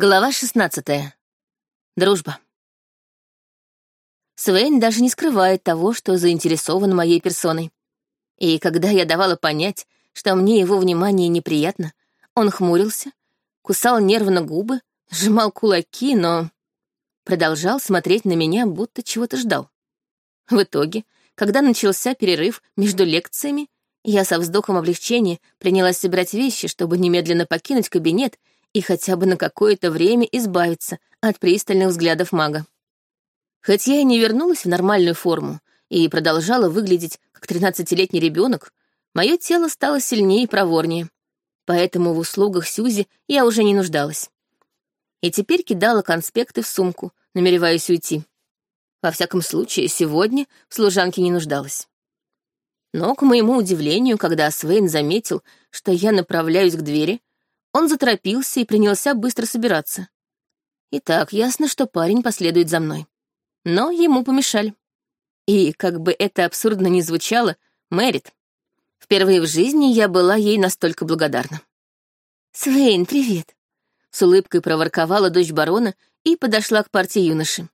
Глава шестнадцатая. Дружба. Свейн даже не скрывает того, что заинтересован моей персоной. И когда я давала понять, что мне его внимание неприятно, он хмурился, кусал нервно губы, сжимал кулаки, но продолжал смотреть на меня, будто чего-то ждал. В итоге, когда начался перерыв между лекциями, я со вздохом облегчения принялась собирать вещи, чтобы немедленно покинуть кабинет и хотя бы на какое-то время избавиться от пристальных взглядов мага. Хоть я и не вернулась в нормальную форму и продолжала выглядеть как тринадцатилетний ребенок, мое тело стало сильнее и проворнее, поэтому в услугах Сюзи я уже не нуждалась. И теперь кидала конспекты в сумку, намереваясь уйти. Во всяком случае, сегодня в служанке не нуждалась. Но, к моему удивлению, когда Свейн заметил, что я направляюсь к двери, он заторопился и принялся быстро собираться. И так ясно, что парень последует за мной. Но ему помешали. И, как бы это абсурдно ни звучало, Мэрит. Впервые в жизни я была ей настолько благодарна. «Свейн, привет!» С улыбкой проворковала дочь барона и подошла к партии юноши.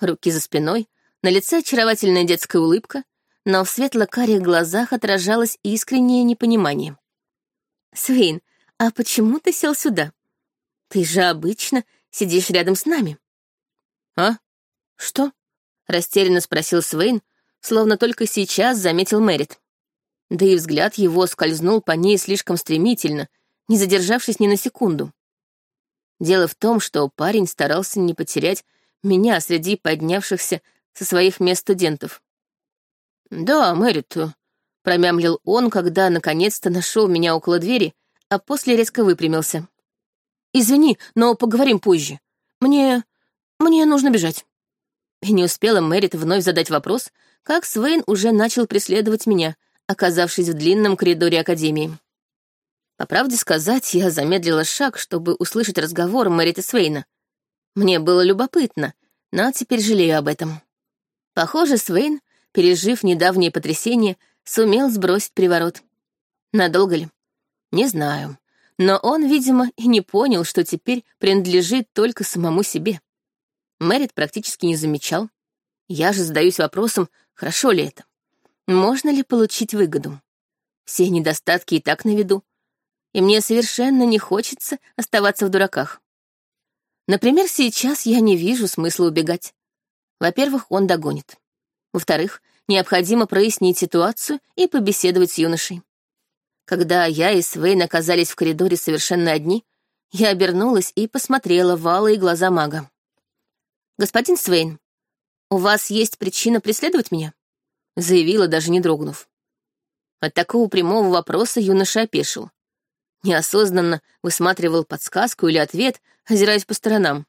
Руки за спиной, на лице очаровательная детская улыбка, но в светло-карих глазах отражалось искреннее непонимание. «Свейн, «А почему ты сел сюда? Ты же обычно сидишь рядом с нами». «А? Что?» — растерянно спросил Свейн, словно только сейчас заметил Мэрит. Да и взгляд его скользнул по ней слишком стремительно, не задержавшись ни на секунду. Дело в том, что парень старался не потерять меня среди поднявшихся со своих мест студентов. «Да, Мэрит», — промямлил он, когда наконец-то нашел меня около двери а после резко выпрямился. «Извини, но поговорим позже. Мне... мне нужно бежать». И не успела Мэрит вновь задать вопрос, как Свейн уже начал преследовать меня, оказавшись в длинном коридоре Академии. По правде сказать, я замедлила шаг, чтобы услышать разговор Мэрит и Свейна. Мне было любопытно, но теперь жалею об этом. Похоже, Свейн, пережив недавнее потрясение, сумел сбросить приворот. Надолго ли? Не знаю. Но он, видимо, и не понял, что теперь принадлежит только самому себе. Мэрит практически не замечал. Я же задаюсь вопросом, хорошо ли это? Можно ли получить выгоду? Все недостатки и так на виду. И мне совершенно не хочется оставаться в дураках. Например, сейчас я не вижу смысла убегать. Во-первых, он догонит. Во-вторых, необходимо прояснить ситуацию и побеседовать с юношей. Когда я и Свейн оказались в коридоре совершенно одни, я обернулась и посмотрела в алые глаза мага. «Господин Свейн, у вас есть причина преследовать меня?» заявила, даже не дрогнув. От такого прямого вопроса юноша опешил. Неосознанно высматривал подсказку или ответ, озираясь по сторонам.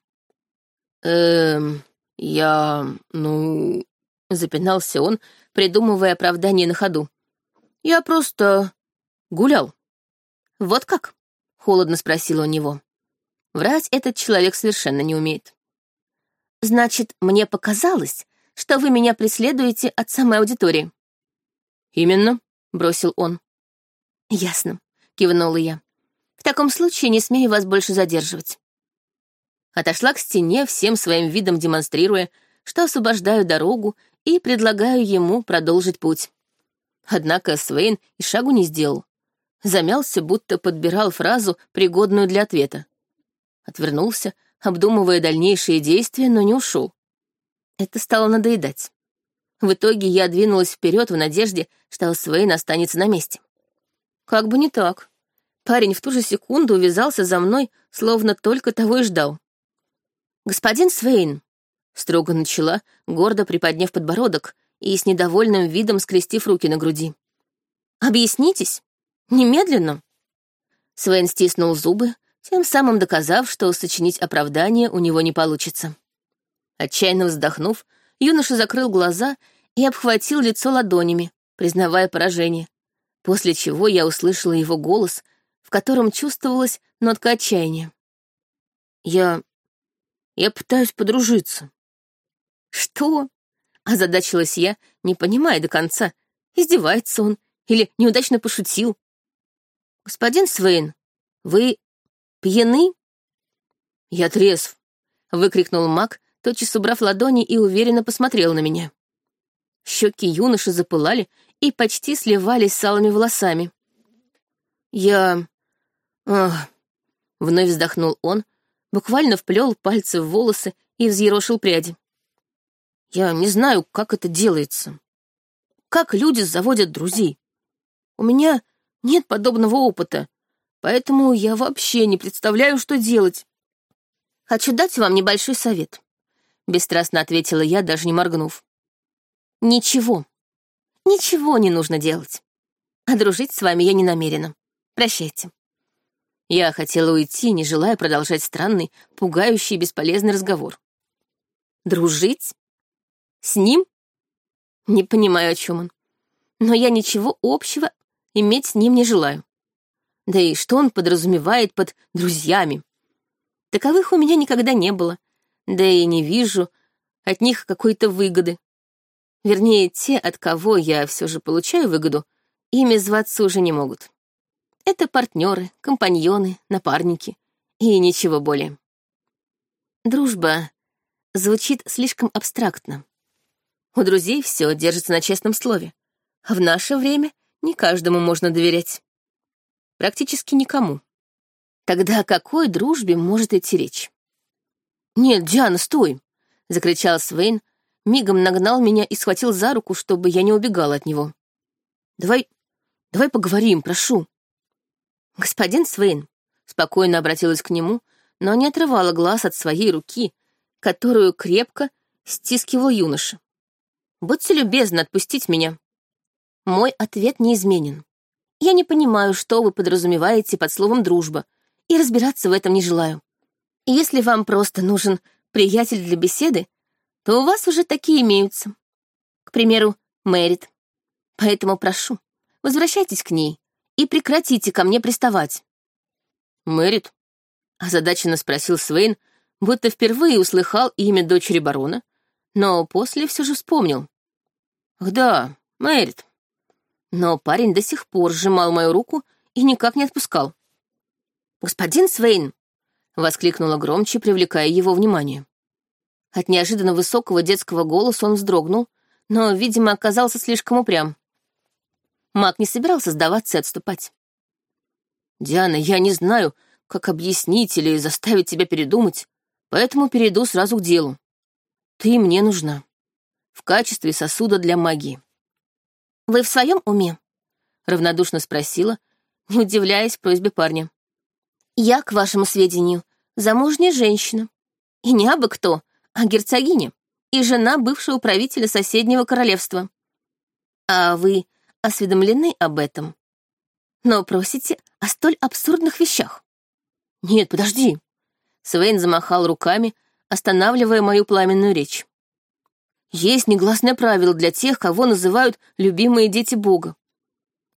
«Эм, я... ну...» — запинался он, придумывая оправдание на ходу. «Я просто Гулял. Вот как? Холодно спросила у него. Врать этот человек совершенно не умеет. Значит, мне показалось, что вы меня преследуете от самой аудитории. Именно, бросил он. Ясно, кивнула я. В таком случае не смею вас больше задерживать. Отошла к стене, всем своим видом демонстрируя, что освобождаю дорогу и предлагаю ему продолжить путь. Однако Свейн и шагу не сделал замялся, будто подбирал фразу, пригодную для ответа. Отвернулся, обдумывая дальнейшие действия, но не ушел. Это стало надоедать. В итоге я двинулась вперед в надежде, что Свейн останется на месте. Как бы не так. Парень в ту же секунду увязался за мной, словно только того и ждал. «Господин Свейн», — строго начала, гордо приподняв подбородок и с недовольным видом скрестив руки на груди. «Объяснитесь, Немедленно!» Свен стиснул зубы, тем самым доказав, что сочинить оправдание у него не получится. Отчаянно вздохнув, юноша закрыл глаза и обхватил лицо ладонями, признавая поражение, после чего я услышала его голос, в котором чувствовалась нотка отчаяния. «Я... я пытаюсь подружиться». «Что?» — озадачилась я, не понимая до конца, издевается он или неудачно пошутил. «Господин Свейн, вы пьяны?» «Я трезв!» — выкрикнул маг, тотчас убрав ладони и уверенно посмотрел на меня. Щеки юноши запылали и почти сливались с алыми волосами. «Я... Ах...» — вновь вздохнул он, буквально вплел пальцы в волосы и взъерошил пряди. «Я не знаю, как это делается. Как люди заводят друзей. У меня нет подобного опыта, поэтому я вообще не представляю, что делать. Хочу дать вам небольшой совет», — бесстрастно ответила я, даже не моргнув. «Ничего, ничего не нужно делать. А дружить с вами я не намерена. Прощайте». Я хотела уйти, не желая продолжать странный, пугающий и бесполезный разговор. «Дружить? С ним? Не понимаю, о чем он. Но я ничего общего иметь с ним не желаю. Да и что он подразумевает под «друзьями»? Таковых у меня никогда не было, да и не вижу от них какой-то выгоды. Вернее, те, от кого я все же получаю выгоду, ими зваться уже не могут. Это партнеры, компаньоны, напарники и ничего более. Дружба звучит слишком абстрактно. У друзей все держится на честном слове, а в наше время не каждому можно доверять. Практически никому. Тогда о какой дружбе может идти речь? «Нет, Диана, стой!» — закричал Свейн, мигом нагнал меня и схватил за руку, чтобы я не убегала от него. «Давай, давай поговорим, прошу». «Господин Свейн», — спокойно обратилась к нему, но не отрывала глаз от своей руки, которую крепко стискивал юноша. «Будьте любезны отпустить меня». Мой ответ неизменен. Я не понимаю, что вы подразумеваете под словом «дружба», и разбираться в этом не желаю. Если вам просто нужен приятель для беседы, то у вас уже такие имеются. К примеру, Мэрит. Поэтому прошу, возвращайтесь к ней и прекратите ко мне приставать. Мэрит? Озадаченно спросил Свейн, будто впервые услыхал имя дочери барона, но после все же вспомнил. Ах да, Мэрит. Но парень до сих пор сжимал мою руку и никак не отпускал. «Господин Свейн!» — воскликнула громче, привлекая его внимание. От неожиданно высокого детского голоса он вздрогнул, но, видимо, оказался слишком упрям. Маг не собирался сдаваться и отступать. «Диана, я не знаю, как объяснить или заставить тебя передумать, поэтому перейду сразу к делу. Ты мне нужна. В качестве сосуда для магии». «Вы в своем уме?» — равнодушно спросила, не удивляясь просьбе парня. Я, к вашему сведению, замужняя женщина. И не абы кто, а герцогиня и жена бывшего правителя соседнего королевства. А вы осведомлены об этом? Но просите о столь абсурдных вещах. Нет, подожди. Свейн замахал руками, останавливая мою пламенную речь. Есть негласное правило для тех, кого называют любимые дети Бога.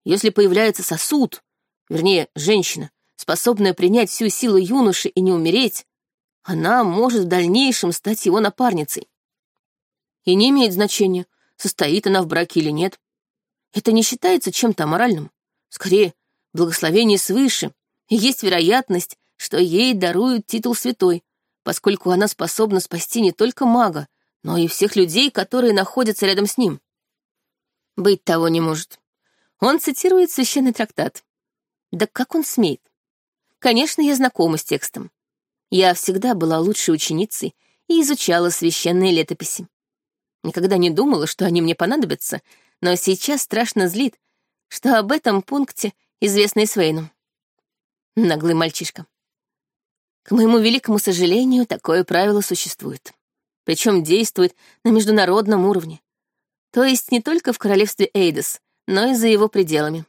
Если появляется сосуд, вернее, женщина, способная принять всю силу юноши и не умереть, она может в дальнейшем стать его напарницей. И не имеет значения, состоит она в браке или нет. Это не считается чем-то аморальным. Скорее, благословение свыше, и есть вероятность, что ей даруют титул святой, поскольку она способна спасти не только мага, но и всех людей, которые находятся рядом с ним. Быть того не может. Он цитирует священный трактат. Да как он смеет? Конечно, я знакома с текстом. Я всегда была лучшей ученицей и изучала священные летописи. Никогда не думала, что они мне понадобятся, но сейчас страшно злит, что об этом пункте известно и Свейну. Наглый мальчишка. К моему великому сожалению, такое правило существует. Причем действует на международном уровне. То есть не только в королевстве Эйдос, но и за его пределами.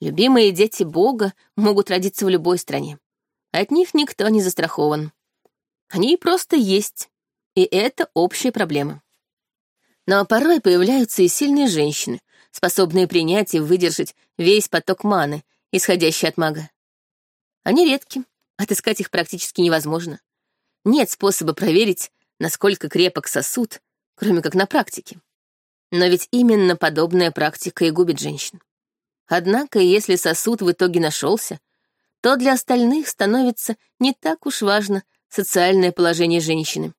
Любимые дети Бога могут родиться в любой стране. От них никто не застрахован. Они просто есть, и это общая проблема. Но порой появляются и сильные женщины, способные принять и выдержать весь поток маны, исходящий от мага. Они редки, отыскать их практически невозможно. Нет способа проверить, насколько крепок сосуд, кроме как на практике. Но ведь именно подобная практика и губит женщин. Однако, если сосуд в итоге нашелся, то для остальных становится не так уж важно, социальное положение женщины.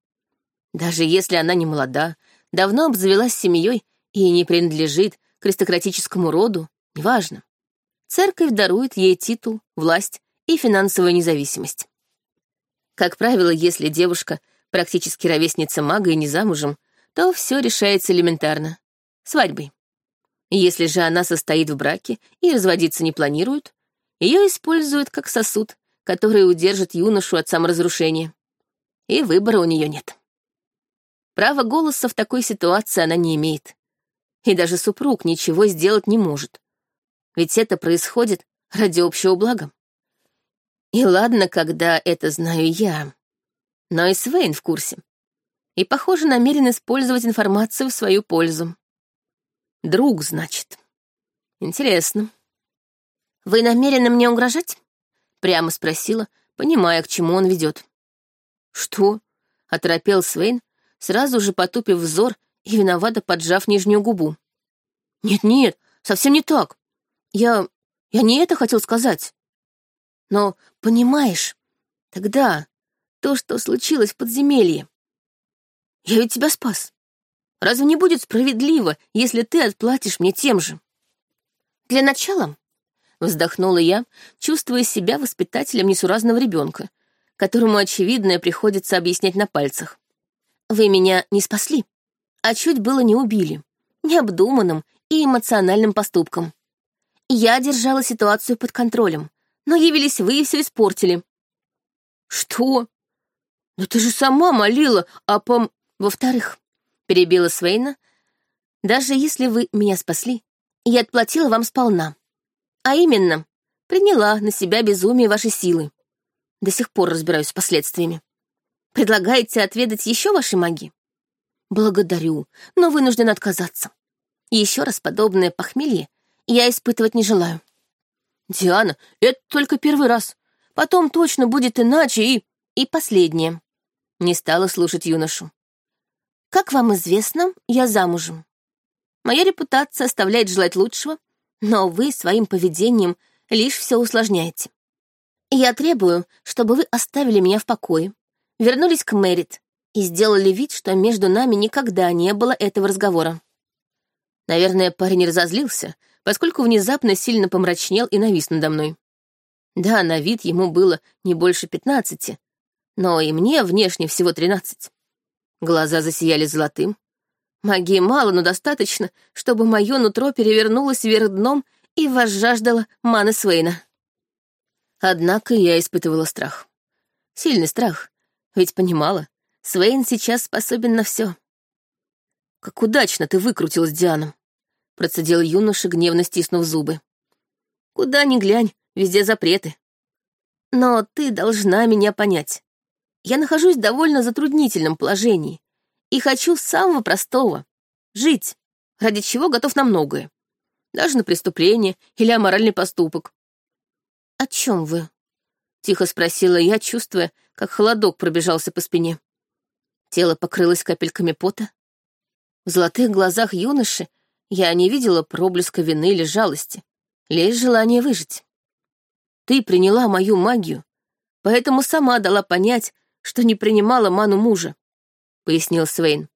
Даже если она не молода, давно обзавелась семьей и не принадлежит к аристократическому роду, неважно. Церковь дарует ей титул, власть и финансовую независимость. Как правило, если девушка практически ровесница мага и не замужем, то все решается элементарно — свадьбой. Если же она состоит в браке и разводиться не планирует, ее используют как сосуд, который удержит юношу от саморазрушения. И выбора у нее нет. Права голоса в такой ситуации она не имеет. И даже супруг ничего сделать не может. Ведь это происходит ради общего блага. И ладно, когда это знаю я. Но и Свейн в курсе. И, похоже, намерен использовать информацию в свою пользу. Друг, значит. Интересно. «Вы намерены мне угрожать?» Прямо спросила, понимая, к чему он ведет. «Что?» — оторопел Свейн, сразу же потупив взор и виновато поджав нижнюю губу. «Нет-нет, совсем не так. Я... я не это хотел сказать. Но, понимаешь, тогда то, что случилось в подземелье. Я ведь тебя спас. Разве не будет справедливо, если ты отплатишь мне тем же? Для начала, вздохнула я, чувствуя себя воспитателем несуразного ребенка, которому очевидное приходится объяснять на пальцах. Вы меня не спасли, а чуть было не убили, необдуманным и эмоциональным поступком. Я держала ситуацию под контролем, но явились вы и все испортили. Что? Да ты же сама молила о пом... Во-вторых, перебила Свейна, даже если вы меня спасли, я отплатила вам сполна. А именно, приняла на себя безумие вашей силы. До сих пор разбираюсь с последствиями. Предлагаете отведать еще вашей магии? Благодарю, но вынужден отказаться. Еще раз подобное похмелье я испытывать не желаю. Диана, это только первый раз. Потом точно будет иначе и... И последнее. Не стала слушать юношу. Как вам известно, я замужем. Моя репутация оставляет желать лучшего, но вы своим поведением лишь все усложняете. Я требую, чтобы вы оставили меня в покое, вернулись к Мэрит и сделали вид, что между нами никогда не было этого разговора. Наверное, парень разозлился, поскольку внезапно сильно помрачнел и навис надо мной. Да, на вид ему было не больше пятнадцати, но и мне внешне всего тринадцать. Глаза засияли золотым. Магии мало, но достаточно, чтобы мое нутро перевернулось вверх дном и возжаждало маны Свейна. Однако я испытывала страх. Сильный страх, ведь понимала, Свейн сейчас способен на все. «Как удачно ты выкрутилась, Диана!» процедил юноша, гневно стиснув зубы. «Куда ни глянь, везде запреты. Но ты должна меня понять. Я нахожусь в довольно затруднительном положении и хочу самого простого — жить, ради чего готов на многое. Даже на преступление или аморальный поступок. «О чем вы?» — тихо спросила я, чувствуя, как холодок пробежался по спине. Тело покрылось капельками пота. В золотых глазах юноши я не видела проблеска вины или жалости, лишь желание выжить. Ты приняла мою магию, поэтому сама дала понять, что не принимала ману мужа, — пояснил Свейн.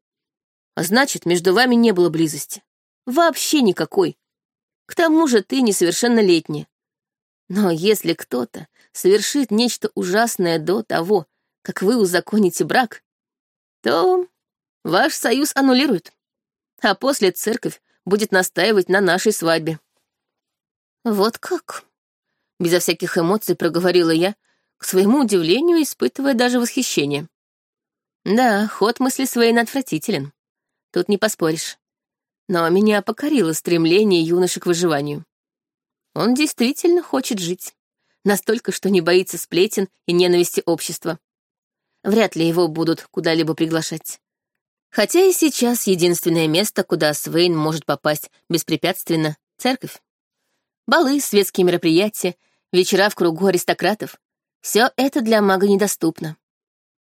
А значит, между вами не было близости. Вообще никакой. К тому же ты несовершеннолетняя. Но если кто-то совершит нечто ужасное до того, как вы узаконите брак, то ваш союз аннулируют, а после церковь будет настаивать на нашей свадьбе». «Вот как?» — безо всяких эмоций проговорила я, к своему удивлению испытывая даже восхищение. Да, ход мысли своей отвратителен. Тут не поспоришь. Но меня покорило стремление юноши к выживанию. Он действительно хочет жить. Настолько, что не боится сплетен и ненависти общества. Вряд ли его будут куда-либо приглашать. Хотя и сейчас единственное место, куда Свейн может попасть беспрепятственно — церковь. Балы, светские мероприятия, вечера в кругу аристократов — все это для мага недоступно.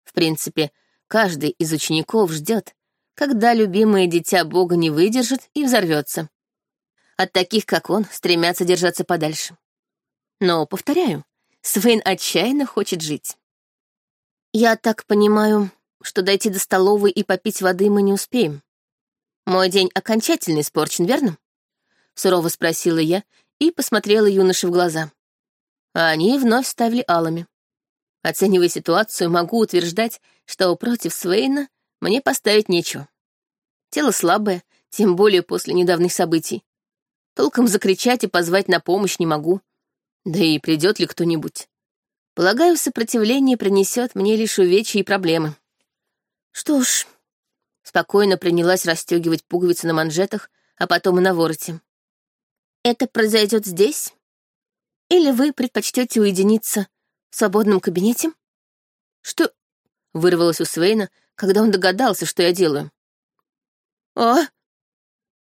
В принципе, каждый из учеников ждет, когда любимое дитя Бога не выдержит и взорвется. От таких, как он, стремятся держаться подальше. Но, повторяю, Свейн отчаянно хочет жить. Я так понимаю, что дойти до столовой и попить воды мы не успеем. Мой день окончательно испорчен, верно? Сурово спросила я и посмотрела юноше в глаза. Они вновь ставили алами. Оценивая ситуацию, могу утверждать, что против Свейна мне поставить нечего. Тело слабое, тем более после недавних событий. Толком закричать и позвать на помощь не могу. Да и придет ли кто-нибудь. Полагаю, сопротивление принесет мне лишь увечья и проблемы. Что ж, спокойно принялась расстегивать пуговицы на манжетах, а потом и на вороте. Это произойдет здесь? Или вы предпочтете уединиться в свободном кабинете? Что? Вырвалось у Свейна, когда он догадался, что я делаю. А?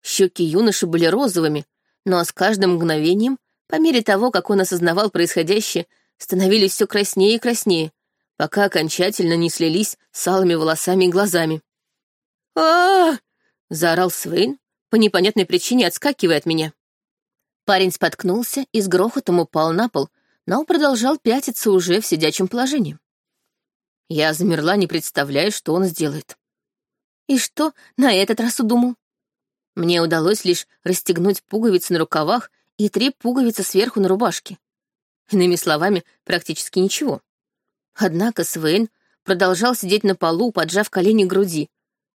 Щеки юноши были розовыми, но с каждым мгновением, по мере того, как он осознавал происходящее, становились все краснее и краснее, пока окончательно не слились с алыми волосами и глазами. а, -а, -а заорал Свейн, по непонятной причине отскакивая от меня. Парень споткнулся и с грохотом упал на пол, но продолжал пятиться уже в сидячем положении. Я замерла, не представляя, что он сделает. И что на этот раз удумал? Мне удалось лишь расстегнуть пуговицы на рукавах и три пуговицы сверху на рубашке. Иными словами, практически ничего. Однако Свейн продолжал сидеть на полу, поджав колени к груди.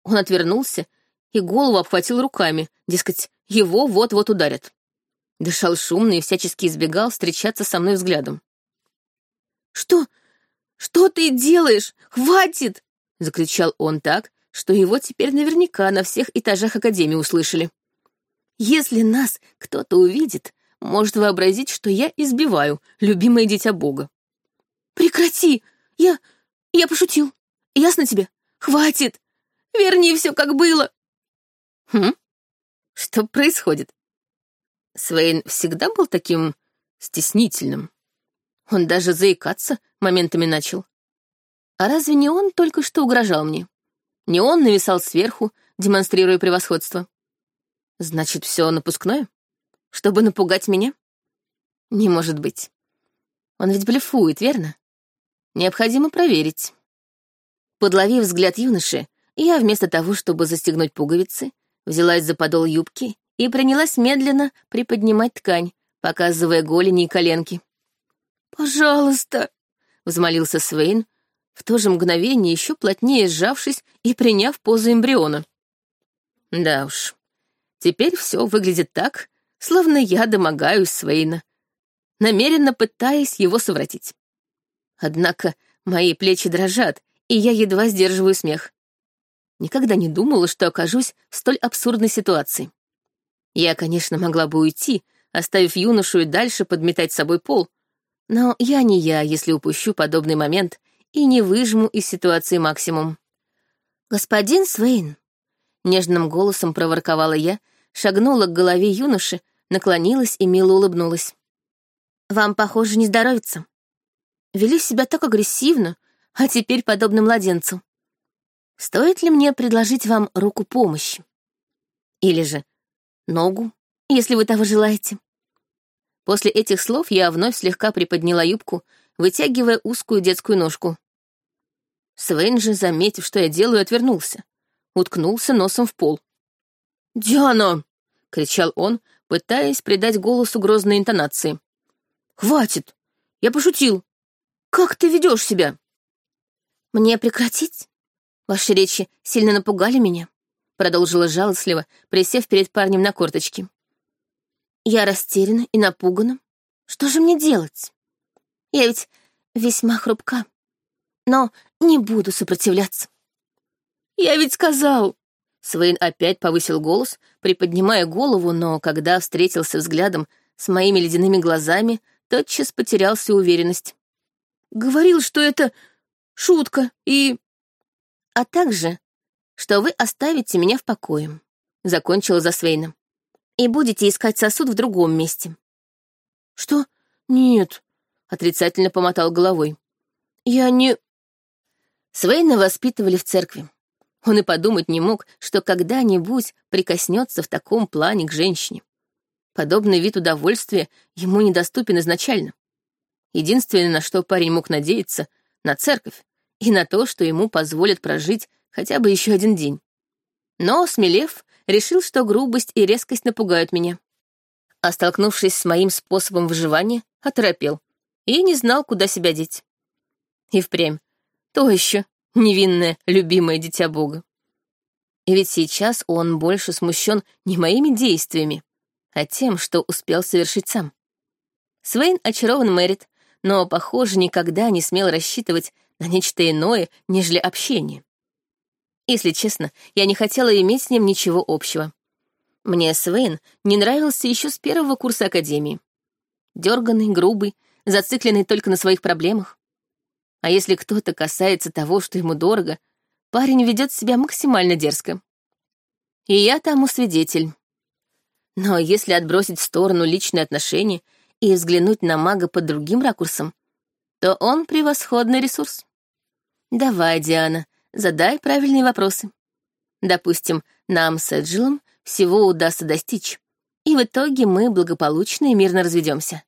Он отвернулся и голову обхватил руками, дескать, его вот-вот ударят. Дышал шумно и всячески избегал встречаться со мной взглядом. «Что? Что ты делаешь? Хватит!» — закричал он так, что его теперь наверняка на всех этажах Академии услышали. «Если нас кто-то увидит, может вообразить, что я избиваю любимое дитя Бога». «Прекрати! Я... я пошутил. Ясно тебе? Хватит! Верни все, как было!» «Хм? Что происходит?» Свейн всегда был таким стеснительным. Он даже заикаться моментами начал. А разве не он только что угрожал мне? Не он нависал сверху, демонстрируя превосходство. Значит, все напускное? Чтобы напугать меня? Не может быть. Он ведь блефует, верно? Необходимо проверить. Подловив взгляд юноши, я вместо того, чтобы застегнуть пуговицы, взялась за подол юбки и принялась медленно приподнимать ткань, показывая голени и коленки. «Пожалуйста!» — взмолился Свейн, в то же мгновение еще плотнее сжавшись и приняв позу эмбриона. Да уж, теперь все выглядит так, словно я домогаюсь Свейна, намеренно пытаясь его совратить. Однако мои плечи дрожат, и я едва сдерживаю смех. Никогда не думала, что окажусь в столь абсурдной ситуации. Я, конечно, могла бы уйти, оставив юношу и дальше подметать собой пол, но я не я, если упущу подобный момент и не выжму из ситуации максимум. «Господин Свейн», — нежным голосом проворковала я, шагнула к голове юноши, наклонилась и мило улыбнулась. «Вам, похоже, не здоровится. Вели себя так агрессивно, а теперь подобно младенцу. Стоит ли мне предложить вам руку помощи? Или же ногу, если вы того желаете. После этих слов я вновь слегка приподняла юбку, вытягивая узкую детскую ножку. Свейн же, заметив, что я делаю, отвернулся. Уткнулся носом в пол. «Диана!» — кричал он, пытаясь придать голосу грозной интонации. «Хватит! Я пошутил! Как ты ведешь себя?» «Мне прекратить? Ваши речи сильно напугали меня продолжила жалостливо, присев перед парнем на корточки. Я растеряна и напугана. Что же мне делать? Я ведь весьма хрупка, но не буду сопротивляться. Я ведь сказал... Свейн опять повысил голос, приподнимая голову, но когда встретился взглядом с моими ледяными глазами, тотчас потерялся уверенность. Говорил, что это шутка и... А также что вы оставите меня в покое», — закончила за Свейном. «И будете искать сосуд в другом месте». «Что? Нет», — отрицательно помотал головой. «Я не...» Свейна воспитывали в церкви. Он и подумать не мог, что когда-нибудь прикоснется в таком плане к женщине. Подобный вид удовольствия ему недоступен изначально. Единственное, на что парень мог надеяться, на церковь, и на то, что ему позволят прожить хотя бы еще один день. Но, смелев, решил, что грубость и резкость напугают меня. А столкнувшись с моим способом выживания, оторопел и не знал, куда себя деть. И впрямь, то еще невинное, любимое дитя Бога. И ведь сейчас он больше смущен не моими действиями, а тем, что успел совершить сам. Свейн очарован Мэрит, но, похоже, никогда не смел рассчитывать на нечто иное, нежели общение. Если честно, я не хотела иметь с ним ничего общего. Мне Свейн не нравился еще с первого курса Академии. Дерганный, грубый, зацикленный только на своих проблемах. А если кто-то касается того, что ему дорого, парень ведет себя максимально дерзко. И я тому свидетель. Но если отбросить в сторону личные отношения и взглянуть на мага под другим ракурсом, то он превосходный ресурс. Давай, Диана, задай правильные вопросы. Допустим, нам с Эджилом всего удастся достичь, и в итоге мы благополучно и мирно разведемся.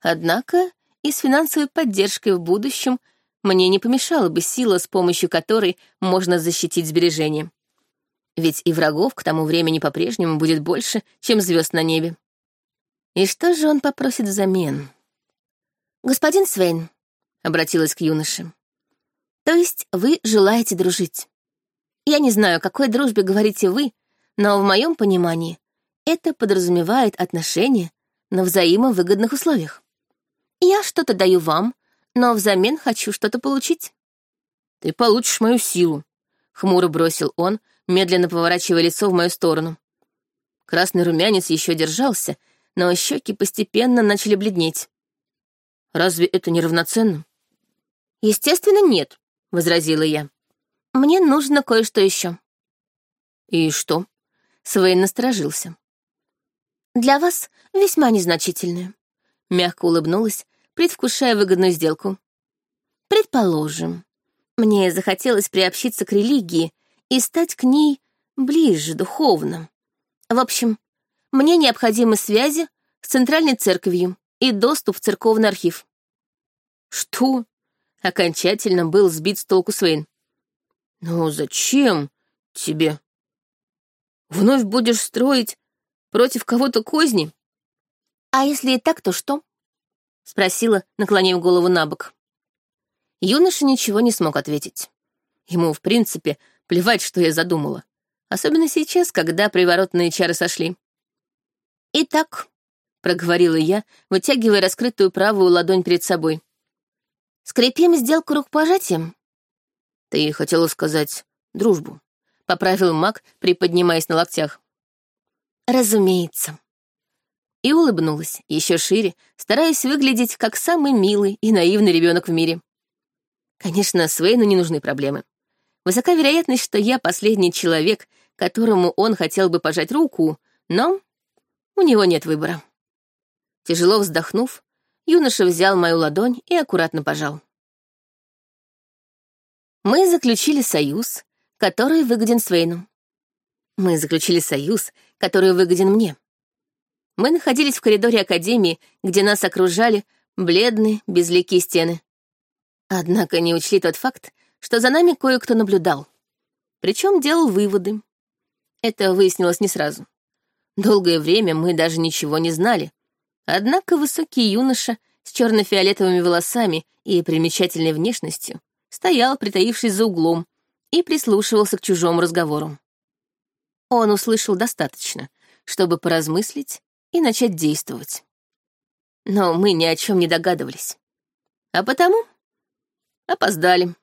Однако и с финансовой поддержкой в будущем мне не помешала бы сила, с помощью которой можно защитить сбережения. Ведь и врагов к тому времени по-прежнему будет больше, чем звезд на небе. И что же он попросит взамен? «Господин Свейн», — обратилась к юноше, — «то есть вы желаете дружить? Я не знаю, о какой дружбе говорите вы, но в моем понимании это подразумевает отношения на взаимовыгодных условиях. Я что-то даю вам, но взамен хочу что-то получить». «Ты получишь мою силу», — хмуро бросил он, медленно поворачивая лицо в мою сторону. Красный румянец еще держался, но щеки постепенно начали бледнеть. «Разве это не равноценно?» «Естественно, нет», — возразила я. «Мне нужно кое-что еще». «И что?» — Свейн насторожился. «Для вас весьма незначительное», — мягко улыбнулась, предвкушая выгодную сделку. «Предположим, мне захотелось приобщиться к религии и стать к ней ближе духовно. В общем, мне необходимы связи с Центральной Церковью и доступ в церковный архив. Что? Окончательно был сбит с толку Свейн. Ну зачем тебе? Вновь будешь строить против кого-то козни? А если и так, то что? Спросила, наклонив голову на бок. Юноша ничего не смог ответить. Ему, в принципе, Плевать, что я задумала. Особенно сейчас, когда приворотные чары сошли. «Итак», — проговорила я, вытягивая раскрытую правую ладонь перед собой. «Скрепим сделку рукопожатием?» «Ты хотела сказать дружбу», — поправил маг, приподнимаясь на локтях. «Разумеется». И улыбнулась, еще шире, стараясь выглядеть как самый милый и наивный ребенок в мире. Конечно, Свейну не нужны проблемы. Высока вероятность, что я последний человек, которому он хотел бы пожать руку, но у него нет выбора. Тяжело вздохнув, юноша взял мою ладонь и аккуратно пожал. Мы заключили союз, который выгоден Свейну. Мы заключили союз, который выгоден мне. Мы находились в коридоре Академии, где нас окружали бледные, безликие стены. Однако не учли тот факт, что за нами кое-кто наблюдал. Причем делал выводы. Это выяснилось не сразу. Долгое время мы даже ничего не знали. Однако высокий юноша с черно-фиолетовыми волосами и примечательной внешностью стоял, притаившись за углом, и прислушивался к чужому разговору. Он услышал достаточно, чтобы поразмыслить и начать действовать. Но мы ни о чем не догадывались. А потому опоздали.